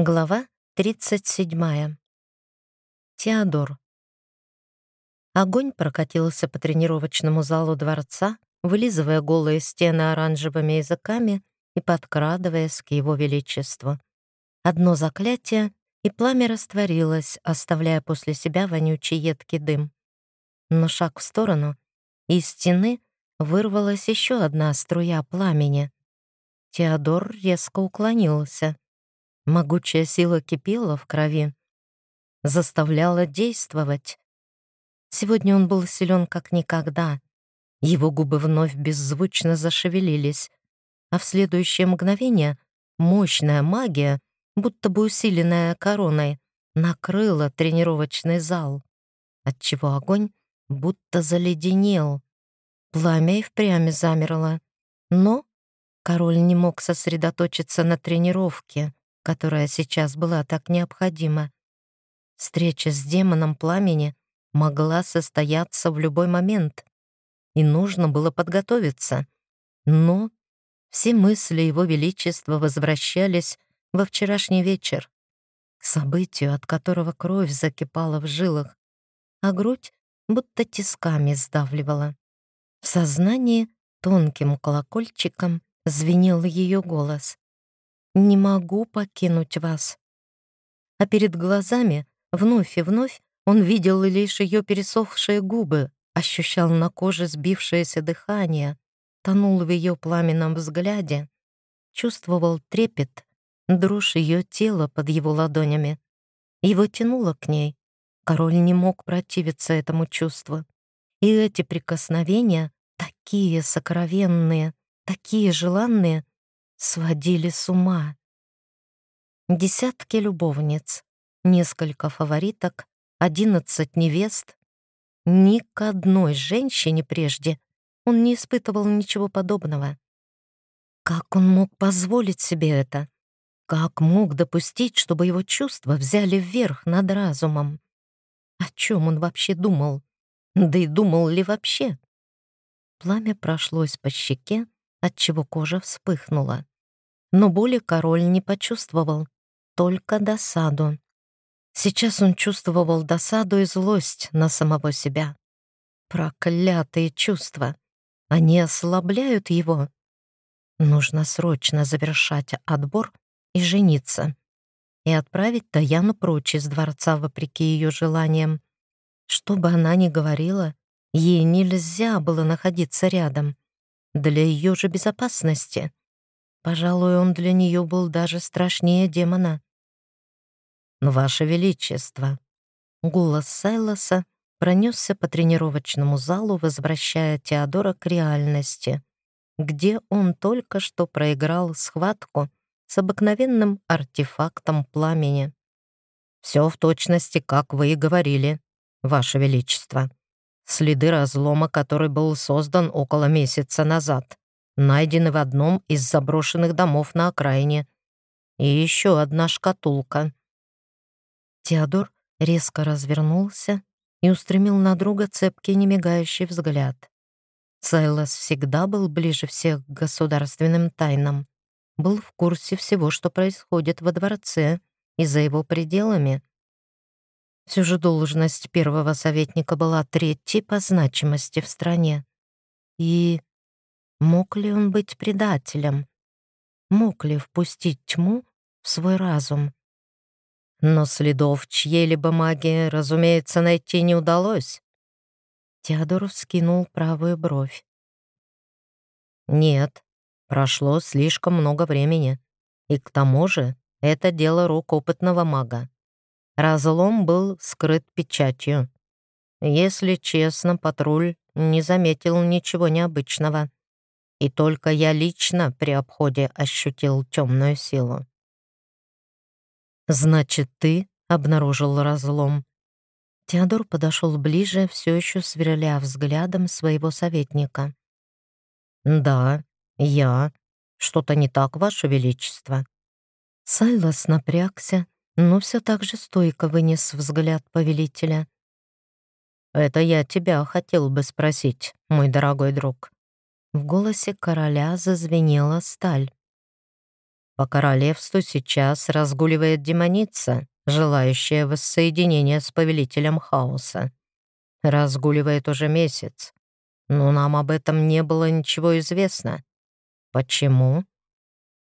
Глава 37. Теодор. Огонь прокатился по тренировочному залу дворца, вылизывая голые стены оранжевыми языками и подкрадываясь к его величеству. Одно заклятие, и пламя растворилось, оставляя после себя вонючий едкий дым. Но шаг в сторону, и из стены вырвалась еще одна струя пламени. Теодор резко уклонился — Могучая сила кипела в крови, заставляла действовать. Сегодня он был силен как никогда. Его губы вновь беззвучно зашевелились, а в следующее мгновение мощная магия, будто бы усиленная короной, накрыла тренировочный зал, отчего огонь будто заледенел. Пламя и впрямь замерло, но король не мог сосредоточиться на тренировке которая сейчас была так необходима. Встреча с демоном пламени могла состояться в любой момент, и нужно было подготовиться. Но все мысли Его Величества возвращались во вчерашний вечер, к событию, от которого кровь закипала в жилах, а грудь будто тисками сдавливала. В сознании тонким колокольчиком звенел ее голос не могу покинуть вас». А перед глазами вновь и вновь он видел лишь ее пересохшие губы, ощущал на коже сбившееся дыхание, тонул в ее пламенном взгляде, чувствовал трепет, дрожь ее тела под его ладонями. Его тянуло к ней. Король не мог противиться этому чувству. И эти прикосновения, такие сокровенные, такие желанные, сводили с ума. Десятки любовниц, несколько фавориток, одиннадцать невест. Ни к одной женщине прежде он не испытывал ничего подобного. Как он мог позволить себе это? Как мог допустить, чтобы его чувства взяли вверх над разумом? О чем он вообще думал? Да и думал ли вообще? Пламя прошлось по щеке, отчего кожа вспыхнула. Но боли король не почувствовал, только досаду. Сейчас он чувствовал досаду и злость на самого себя. Проклятые чувства. Они ослабляют его. Нужно срочно завершать отбор и жениться. И отправить Таяну прочь из дворца вопреки ее желаниям. Что бы она ни говорила, ей нельзя было находиться рядом для ее же безопасности. Пожалуй, он для нее был даже страшнее демона. «Ваше Величество!» Голос Сайлоса пронесся по тренировочному залу, возвращая Теодора к реальности, где он только что проиграл схватку с обыкновенным артефактом пламени. «Все в точности, как вы и говорили, Ваше Величество», Следы разлома, который был создан около месяца назад, найдены в одном из заброшенных домов на окраине. И еще одна шкатулка. Теодор резко развернулся и устремил на друга цепкий немигающий взгляд. Сайлас всегда был ближе всех к государственным тайнам, был в курсе всего, что происходит во дворце и за его пределами. Все же должность первого советника была третьей по значимости в стране. И мог ли он быть предателем? Мог ли впустить тьму в свой разум? Но следов чьей-либо магии, разумеется, найти не удалось. Теодор вскинул правую бровь. Нет, прошло слишком много времени. И к тому же это дело рук опытного мага. Разлом был скрыт печатью. Если честно, патруль не заметил ничего необычного. И только я лично при обходе ощутил темную силу. «Значит, ты обнаружил разлом?» Теодор подошел ближе, все еще сверля взглядом своего советника. «Да, я. Что-то не так, Ваше Величество?» Сайлас напрягся, но все так же стойко вынес взгляд повелителя. «Это я тебя хотел бы спросить, мой дорогой друг». В голосе короля зазвенела сталь. По королевству сейчас разгуливает демоница, желающая воссоединения с повелителем хаоса. Разгуливает уже месяц, но нам об этом не было ничего известно. Почему?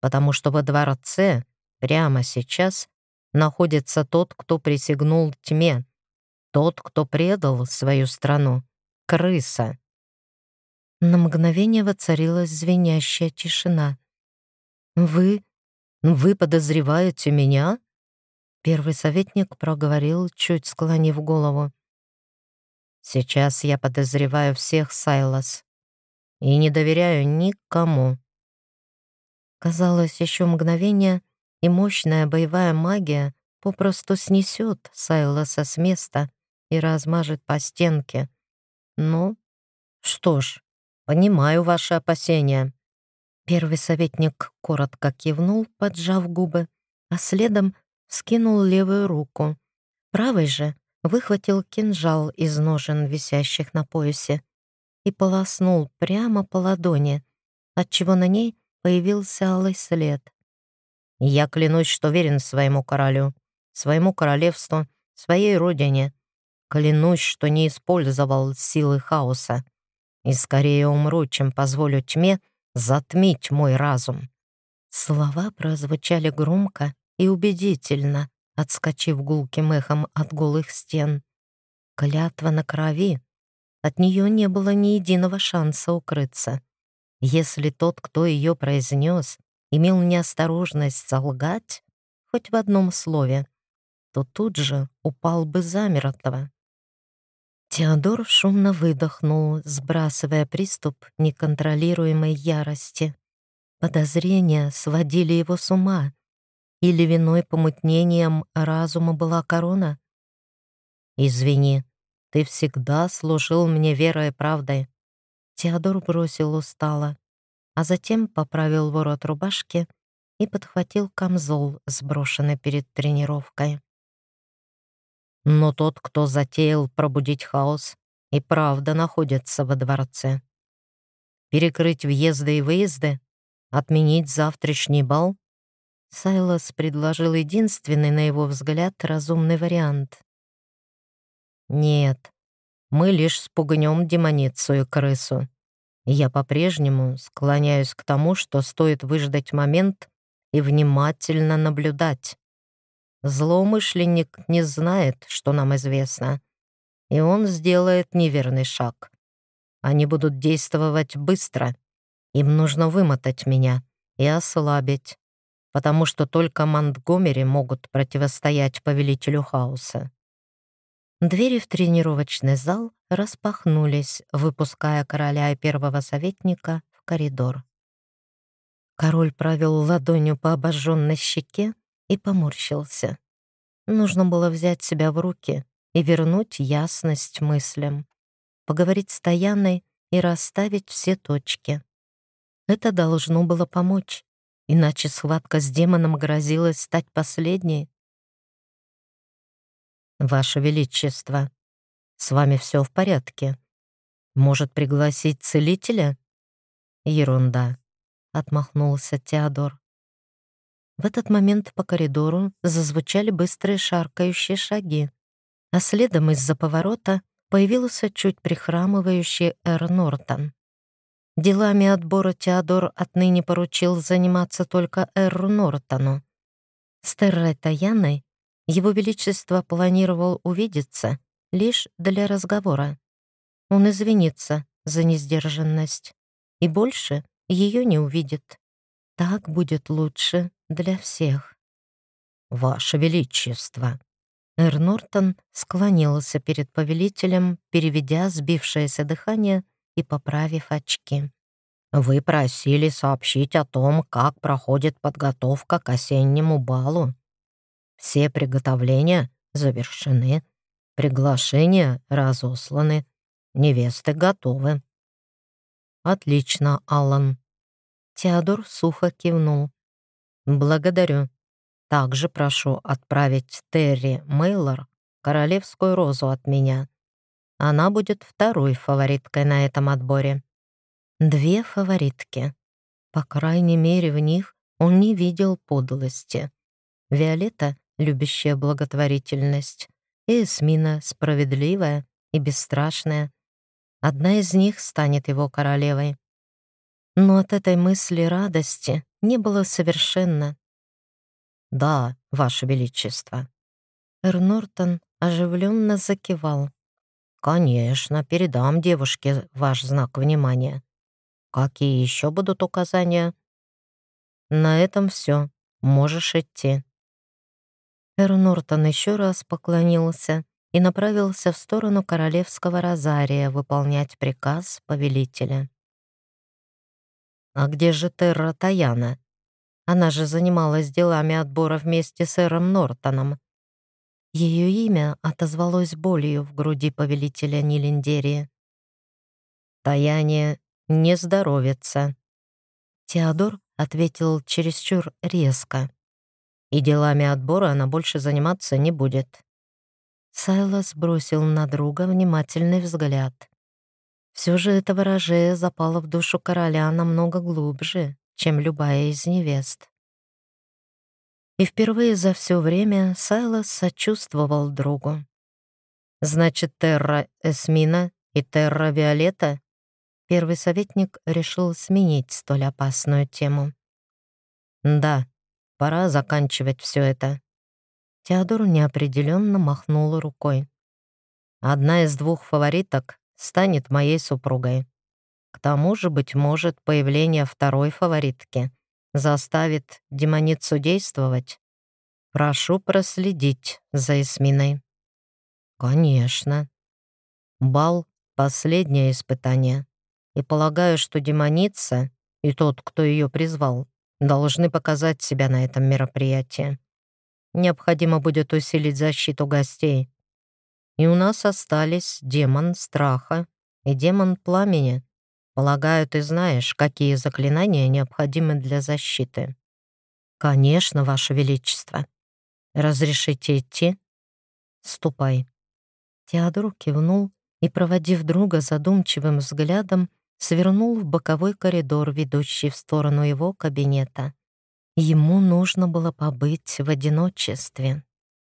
Потому что во дворце прямо сейчас находится тот, кто присягнул тьме, тот, кто предал свою страну, крыса. На мгновение воцарилась звенящая тишина. «Вы «Вы подозреваете меня?» Первый советник проговорил, чуть склонив голову. «Сейчас я подозреваю всех, Сайлас, и не доверяю никому». Казалось, еще мгновение, и мощная боевая магия попросту снесет Сайласа с места и размажет по стенке. Ну, что ж, понимаю ваши опасения. Первый советник коротко кивнул, поджав губы, а следом скинул левую руку. Правый же выхватил кинжал из ножен, висящих на поясе, и полоснул прямо по ладони, отчего на ней появился алый след. «Я клянусь, что верен своему королю, своему королевству, своей родине. Клянусь, что не использовал силы хаоса. И скорее умру, чем позволю тьме — затмить мой разум». Слова прозвучали громко и убедительно, отскочив гулким эхом от голых стен. Клятва на крови. От нее не было ни единого шанса укрыться. Если тот, кто ее произнес, имел неосторожность солгать, хоть в одном слове, то тут же упал бы замертво. Теодор шумно выдохнул, сбрасывая приступ неконтролируемой ярости. Подозрения сводили его с ума. Или виной помутнением разума была корона? «Извини, ты всегда служил мне верой и правдой». Теодор бросил устало, а затем поправил ворот рубашки и подхватил камзол, сброшенный перед тренировкой. Но тот, кто затеял пробудить хаос, и правда находится во дворце. Перекрыть въезды и выезды? Отменить завтрашний бал? Сайлос предложил единственный, на его взгляд, разумный вариант. «Нет, мы лишь спугнем демоницу и крысу. Я по-прежнему склоняюсь к тому, что стоит выждать момент и внимательно наблюдать. Злоумышленник не знает, что нам известно, и он сделает неверный шаг. Они будут действовать быстро. Им нужно вымотать меня и ослабить, потому что только Монтгомери могут противостоять повелителю хаоса. Двери в тренировочный зал распахнулись, выпуская короля и первого советника в коридор. Король провел ладонью по обожженной щеке, и поморщился. Нужно было взять себя в руки и вернуть ясность мыслям, поговорить с Таяной и расставить все точки. Это должно было помочь, иначе схватка с демоном грозилась стать последней. «Ваше Величество, с вами все в порядке. Может, пригласить целителя?» «Ерунда», — отмахнулся Теодор. В этот момент по коридору зазвучали быстрые шаркающие шаги, а следом из-за поворота появился чуть прихрамывающий Эр Нортон. Делами отбора Теодор отныне поручил заниматься только Эру Нортону. С Террой Таяной его Величество планировал увидеться лишь для разговора. Он извинится за несдержанность и больше ее не увидит. Так будет лучше для всех. «Ваше Величество!» Эр Нортон склонился перед повелителем, переведя сбившееся дыхание и поправив очки. «Вы просили сообщить о том, как проходит подготовка к осеннему балу. Все приготовления завершены, приглашения разосланы, невесты готовы». «Отлично, Аллан». Теодор сухо кивнул. «Благодарю. Также прошу отправить Терри Мейлор королевскую розу от меня. Она будет второй фавориткой на этом отборе». Две фаворитки. По крайней мере, в них он не видел подлости. Виолетта, любящая благотворительность, и Эсмина, справедливая и бесстрашная. Одна из них станет его королевой. Но от этой мысли радости не было совершенно. «Да, Ваше Величество». Эр Нортон оживленно закивал. «Конечно, передам девушке ваш знак внимания. Какие еще будут указания?» «На этом все. Можешь идти». Эр Нортон еще раз поклонился и направился в сторону королевского розария выполнять приказ повелителя. «А где же Терра Таяна? Она же занималась делами отбора вместе с Эром Нортоном». Ее имя отозвалось болью в груди повелителя Нилендерии. «Таяние не здоровится», — Теодор ответил чересчур резко. «И делами отбора она больше заниматься не будет». Сайлос бросил на друга внимательный взгляд. Все же это ворожея запало в душу короля намного глубже, чем любая из невест. И впервые за все время Сайлос сочувствовал другу. «Значит, Терра Эсмина и Терра Виолетта?» Первый советник решил сменить столь опасную тему. «Да, пора заканчивать все это». Теодор неопределенно махнул рукой. «Одна из двух фавориток станет моей супругой. К тому же, быть может, появление второй фаворитки заставит демоницу действовать. Прошу проследить за Эсминой. Конечно. Бал — последнее испытание. И полагаю, что демоница и тот, кто ее призвал, должны показать себя на этом мероприятии. Необходимо будет усилить защиту гостей, и у нас остались демон страха и демон пламени. Полагаю, ты знаешь, какие заклинания необходимы для защиты. Конечно, Ваше Величество. Разрешите идти? Ступай. Теодор кивнул и, проводив друга задумчивым взглядом, свернул в боковой коридор, ведущий в сторону его кабинета. Ему нужно было побыть в одиночестве.